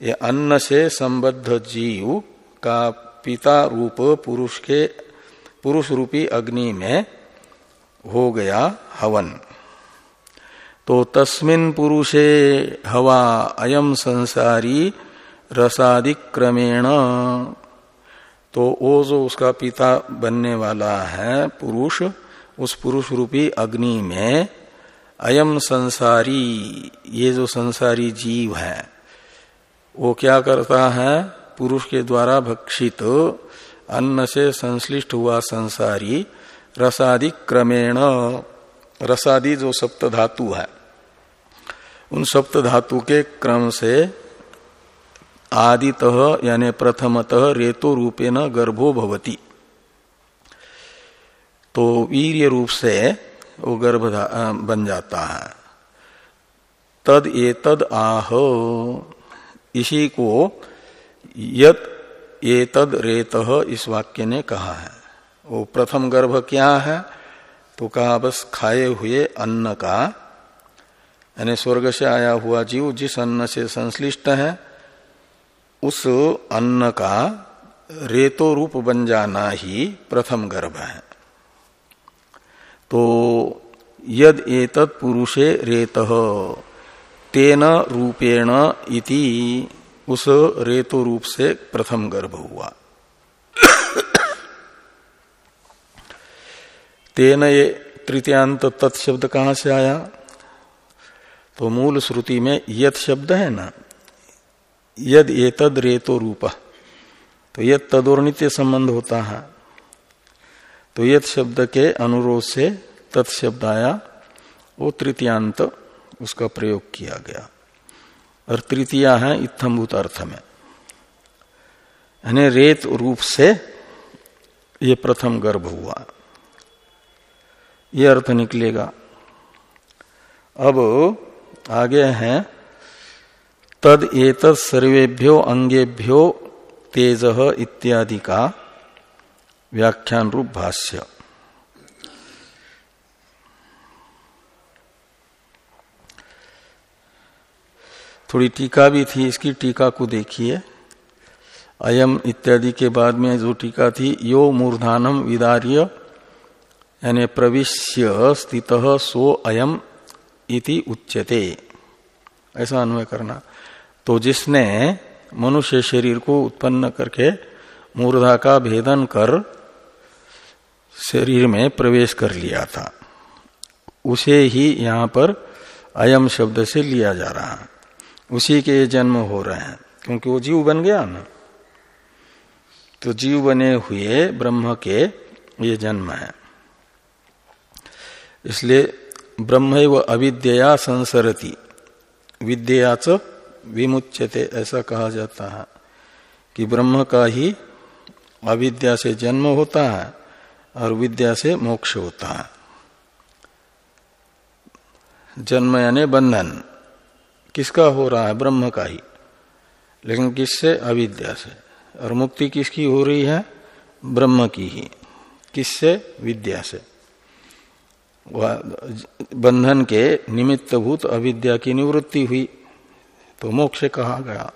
ये अन्न से संबद्ध जीव का पिता रूप पुरुष के, पुरुष रूपी अग्नि में हो गया हवन। तो तस्मिन पुरुषे हवा अयम संसारी रसादिक्रमेण। तो वो जो उसका पिता बनने वाला है, पुरुष, उस पुरुष रूपी अग्नि में अयम संसारी, ये जो संसारी जीव है, वो क्या करता है? पुरुष के द्वारा भक्षित अन्न से संश्लिष्ट हुआ संसारी रसादि क्रमेण। रसादि जो सप्त धातु है, उन सप्त धातु के क्रम से आदित, यानी प्रथमतः रेतो रूपेण गर्भो भवती। तो वीर्य रूप से वो गर्भ बन जाता है। तद ए तद आह। इसी को यत ये तद रेत इस वाक्य ने कहा है। वो प्रथम गर्भ क्या है? तो कहा बस खाए हुए अन्न का। यानी स्वर्ग से आया हुआ जीव जिस अन्न से संश्लिष्ट है, उस अन्न का रेतो रूप बन जाना ही प्रथम गर्भ है। तो यद एतत् पुरुषे रेत, तेन रूपेण इति। उस रेतो रूप से प्रथम गर्भ हुआ। तेन ये तृतीयांत तत्शब्द कहाँ से आया? तो मूल श्रुति में यद शब्द है ना? यद एतद रेतो रूप। तो यद तदोर नित्य संबंध होता है। तो यद शब्द के अनुरोध से तत्शब्द आया, वो तृतीयांत उसका प्रयोग किया गया। और तृतीया है इत्थम्भूत अर्थ में। यानी रेत रूप से ये प्रथम गर्भ हुआ। ये अर्थ निकलेगा। अब आगे हैं, तद एत सर्वेभ्यो अंगेभ्यो तेज इत्यादि का व्याख्यान रूप भाष्य। थोड़ी टीका भी थी, इसकी टीका को देखिए। अयम इत्यादि के बाद में जो टीका थी, यो मूर्धानम विदार्य, यानी प्रविश्य स्थित सो अयम इति उच्यते। ऐसा अन्वय करना। तो जिसने मनुष्य शरीर को उत्पन्न करके मूर्धा का भेदन कर शरीर में प्रवेश कर लिया था, उसे ही यहाँ पर अयम शब्द से लिया जा रहा। है उसी के जन्म हो रहे हैं, क्योंकि वो जीव बन गया ना। तो जीव बने हुए ब्रह्म के ये जन्म है। इसलिए ब्रह्म व अविद्या संसरती विद्याच विमुच्यते, ऐसा कहा जाता है कि ब्रह्म का ही अविद्या से जन्म होता है और विद्या से मोक्ष होता है। जन्म यानी बंधन। किसका हो रहा है? ब्रह्म का ही। लेकिन किससे? अविद्या से। और मुक्ति किसकी हो रही है? ब्रह्म की ही। किससे? विद्या से। बंधन के निमित्तभूत अविद्या की निवृत्ति हुई। तो मोक्ष कहा गया?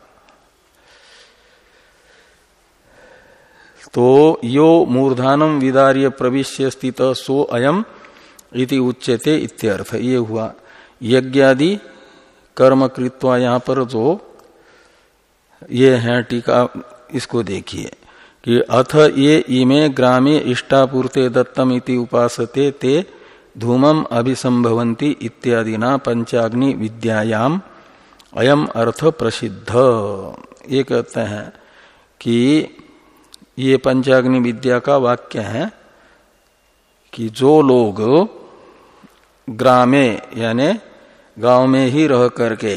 तो यो मूर्धानम विदार्य प्रविश्य स्थित सो अयम इति उच्यते इत्यर्थ। ये हुआ यज्ञादि कर्म कृत्वा यहाँ पर जो ये है टीका इसको देखिए कि अथ ये इमे ग्रामे इष्टापूर्ते दत्तम इति उपासते ते धूमम अभिसंभवंती इत्यादि ना पंचाग्नि विद्यायाम अयम अर्थ प्रसिद्ध। ये कहते हैं कि ये पंचाग्नि विद्या का वाक्य है कि जो लोग ग्रामे यानी गाँव में ही रह करके।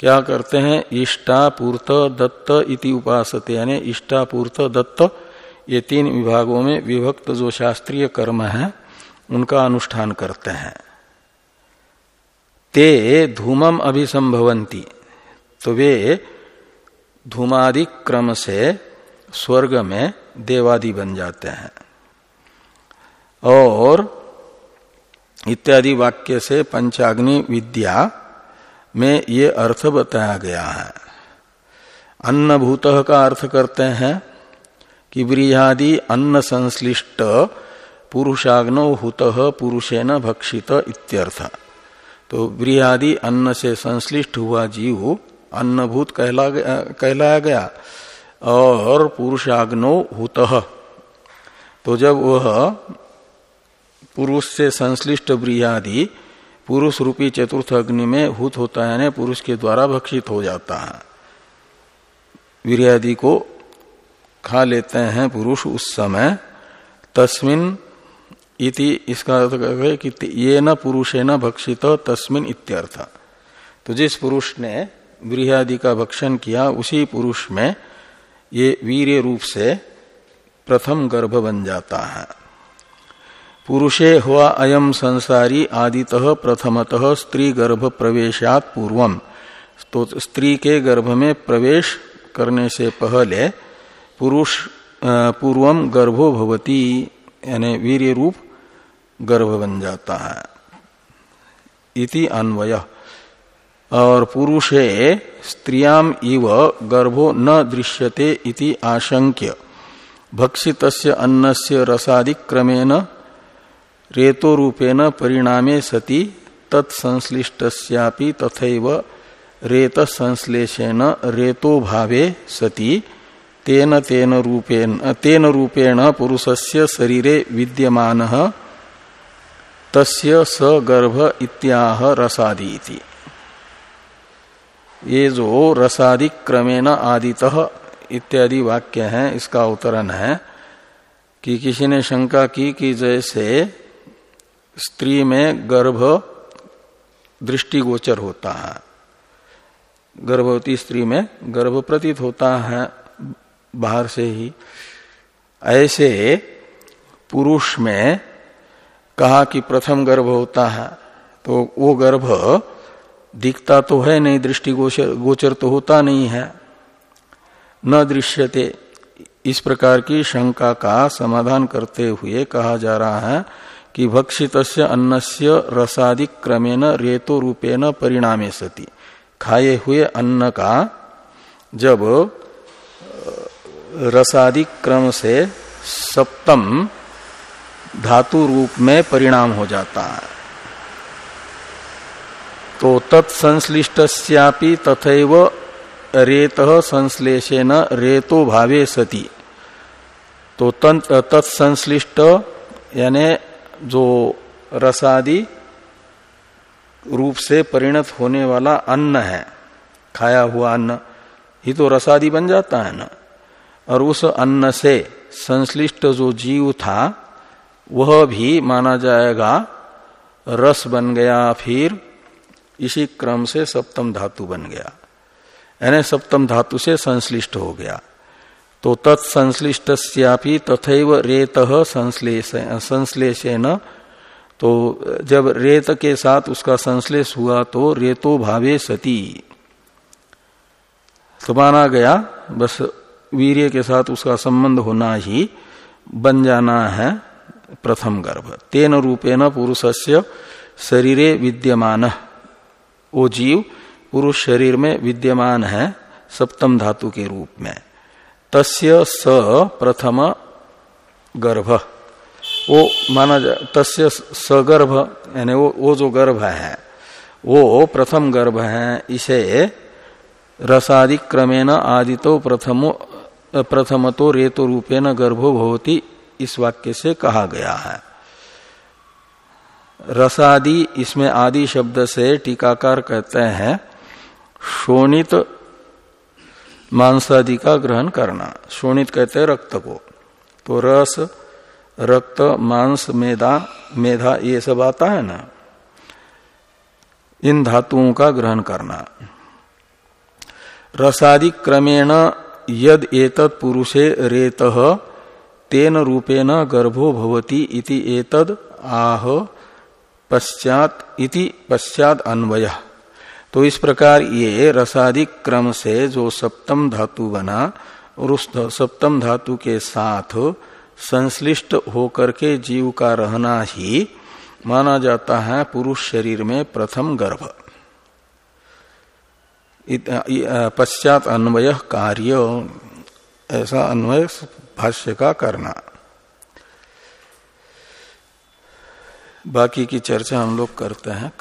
क्या करते हैं? इष्टापूर्त दत्त इति उपासते, यानी इष्टापूर्त दत्त, ये तीन विभागों में विभक्त जो शास्त्रीय कर्म है, उनका अनुष्ठान करते हैं। ते धूमम अभिसंभवंती तो वे धूमादि क्रम से स्वर्ग में देवादि बन जाते हैं। और इत्यादि वाक्य से पंचाग्नि विद्या में ये अर्थ बताया गया है। अन्न भूत का अर्थ करते हैं कि ब्रियादि अन्न संश्लिष्ट पुरुषाग्नो हुत पुरुषेन भक्षित इत्यर्थ। तो ब्रियादि अन्न से संश्लिष्ट हुआ जीव अन्नभूत कहला गया, कहलाया गया और पुरुषाग्नो हुत। तो जब वह पुरुष से संश्लिष्ट ब्रियादि पुरुष रूपी चतुर्थ अग्नि में हुत होता है पुरुष के द्वारा भक्षित हो जाता है। वीरियादि को खा लेते हैं पुरुष उस समय। तस्मिन इति, इसका अर्थ कि ये न पुरुषे न भक्षित, तस्मिन इत्यर्थ। तो जिस पुरुष ने बृहदि का भक्षण किया, उसी पुरुष में ये वीर्य रूप से प्रथम गर्भ बन जाता है। पुरुषे हुआ अयम संसारी आदितः प्रथमतः स्त्री गर्भ प्रवेशात पूर्वम तो स्त्री के गर्भ में प्रवेश करने से पहले पुरुष पूर्वम गर्भो भवती, यानी वीर्य रूप गर्भ बन जाता है। इति अन्वय। और पुरुषे स्त्रियाम इव गर्भो न दृश्यते इति आशंक्य। भक्षित अन्नस्य रसादिक्रमेण रेतो रूपेण परिणामे सति तत्संश्लिष्टस्यापि तथैव रेत संश्लेषेण रेतो भावे सति। तेन तेन रूपेण तेन रूपेण पुरुषस्य शरीरे विद्यमान, तस्य स गर्भ इत्याह रसादी ये जो रसादि क्रमेण आदित इत्यादि वाक्य हैं, इसका अवतरण है कि किसी ने शंका की कि जैसे स्त्री में गर्भ दृष्टिगोचर होता है। गर्भवती स्त्री में गर्भ प्रतीत होता है बाहर से ही। ऐसे पुरुष में कहा कि प्रथम गर्भ होता है तो वो गर्भ दिखता तो है नहीं दृष्टि गोचर गोचर तो होता नहीं है। न दृश्यते। इस प्रकार की शंका का समाधान करते हुए कहा जा रहा है कि भक्षित अन्नस्य रसादि क्रमेण रेतो रूपेण परिणामे सती। खाए हुए अन्न का जब रसादि क्रम से सप्तम धातु रूप में परिणाम हो जाता है। तो तत्संश्लिष्टस्यापि तथैव रेत संश्लेषेन रेतो भावे सती। तो तत्संश्लिष्ट यानी जो रसादि रूप से परिणत होने वाला अन्न है, खाया हुआ अन्न, ही तो रसादि बन जाता है ना। और उस अन्न से संश्लिष्ट जो जीव था, वह भी माना जाएगा, रस बन गया फिर, इसी क्रम से सप्तम धातु बन गया। यानी सप्तम धातु से संश्लिष्ट हो गया। तो तत्संश्लिष्ट तथैव रेत संश्लेष संश्लेषण तो जब रेत के साथ उसका संश्लेष हुआ तो रेतो भावे सती। तो माना गया, बस वीर्य के साथ उसका संबंध होना ही बन जाना है प्रथम गर्भ। तेन रूपेण पुरुषस्य शरीरे विद्यमान। वो जीव, पुरुष शरीर में विद्यमान है सप्तम धातु के रूप में। तस्य स प्रथम गर्भ। वो माना जा, तस्य सगर्भ यानी वो वो जो गर्भ है, वो प्रथम गर्भ है, इसे रसादि क्रमेण आदितो प्रथमो प्रथम तो रेतो रूपेण गर्भो भवती इस वाक्य से कहा गया है। रसादि इसमें आदि शब्द से टीकाकार कहते हैं, शोणित मांसादि का ग्रहण करना। शोणित कहते हैं रक्त को। तो रस, रक्त, मांस मेधा मेधा, ये सब आता है ना? इन धातुओं का ग्रहण करना। रसादि क्रमेण यद एतत् पुरुषे रेत, तेन रूपेण गर्भो भवति इति एतद आह, पश्चात इति पश्चात अन्वय। तो इस प्रकार ये रसादिक क्रम से जो सप्तम धातु बना और उस सप्तम धातु के साथ संश्लिष्ट होकर के जीव का रहना ही माना जाता है पुरुष शरीर में प्रथम गर्भ। पश्चात अन्वय कार्य, ऐसा अन्वय भाष्य का करना। बाकी की चर्चा हम लोग करते हैं।